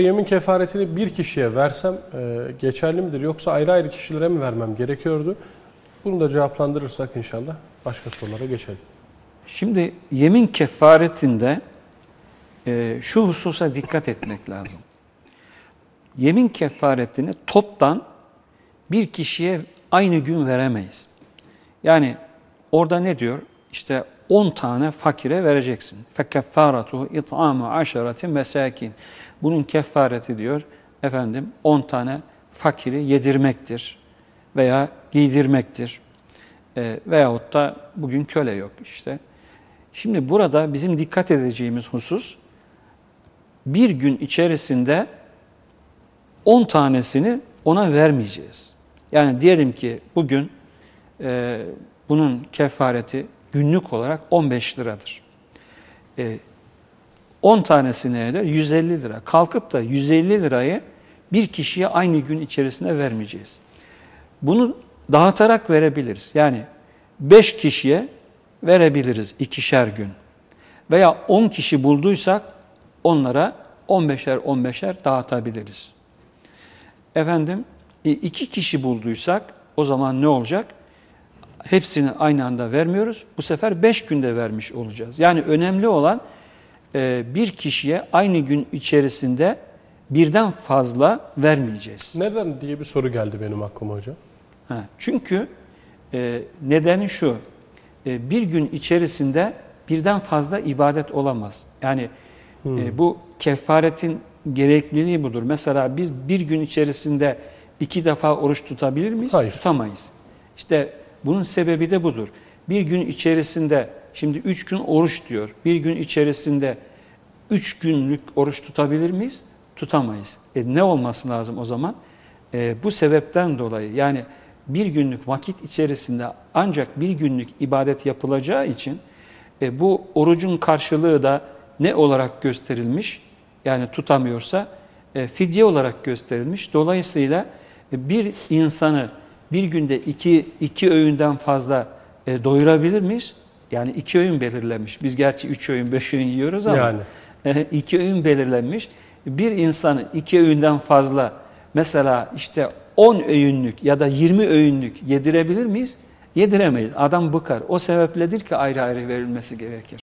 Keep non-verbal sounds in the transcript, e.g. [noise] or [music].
Yemin kefaretini bir kişiye versem e, geçerli midir yoksa ayrı ayrı kişilere mi vermem gerekiyordu? Bunu da cevaplandırırsak inşallah başka sorulara geçelim. Şimdi yemin kefaretinde e, şu hususa dikkat etmek lazım. Yemin kefaretini toptan bir kişiye aynı gün veremeyiz. Yani orada ne diyor? İşte 10 tane fakire vereceksin. Fekeffaratu it'amu aşarati mesakin. Bunun kefareti diyor efendim 10 tane fakiri yedirmektir veya giydirmektir. E, veyahut da bugün köle yok işte. Şimdi burada bizim dikkat edeceğimiz husus bir gün içerisinde 10 tanesini ona vermeyeceğiz. Yani diyelim ki bugün e, bunun kefareti günlük olarak 15 liradır. E, 10 tanesi ne eder? 150 lira. Kalkıp da 150 lirayı bir kişiye aynı gün içerisinde vermeyeceğiz. Bunu dağıtarak verebiliriz. Yani 5 kişiye verebiliriz ikişer gün. Veya 10 kişi bulduysak onlara 15'er 15'er dağıtabiliriz. Efendim e, iki kişi bulduysak o zaman ne olacak? Hepsini aynı anda vermiyoruz. Bu sefer 5 günde vermiş olacağız. Yani önemli olan e, bir kişiye aynı gün içerisinde birden fazla vermeyeceğiz. Neden diye bir soru geldi benim aklıma hocam. Ha, çünkü e, nedeni şu, e, bir gün içerisinde birden fazla ibadet olamaz. Yani hmm. e, bu kefaretin gerekliliği budur. Mesela biz bir gün içerisinde iki defa oruç tutabilir miyiz? Hayır. Tutamayız. İşte bunun sebebi de budur. Bir gün içerisinde, şimdi üç gün oruç diyor, bir gün içerisinde üç günlük oruç tutabilir miyiz? Tutamayız. E ne olması lazım o zaman? E, bu sebepten dolayı yani bir günlük vakit içerisinde ancak bir günlük ibadet yapılacağı için e, bu orucun karşılığı da ne olarak gösterilmiş? Yani tutamıyorsa e, fidye olarak gösterilmiş. Dolayısıyla e, bir insanı bir günde iki, iki öğünden fazla e, doyurabilir miyiz? Yani iki öğün belirlenmiş. Biz gerçi üç öğün, beş öğün yiyoruz ama yani. [laughs] e, iki öğün belirlenmiş. Bir insanı iki öğünden fazla mesela işte 10 öğünlük ya da 20 öğünlük yedirebilir miyiz? Yediremeyiz. Adam bıkar. O sebepledir ki ayrı ayrı verilmesi gerekir.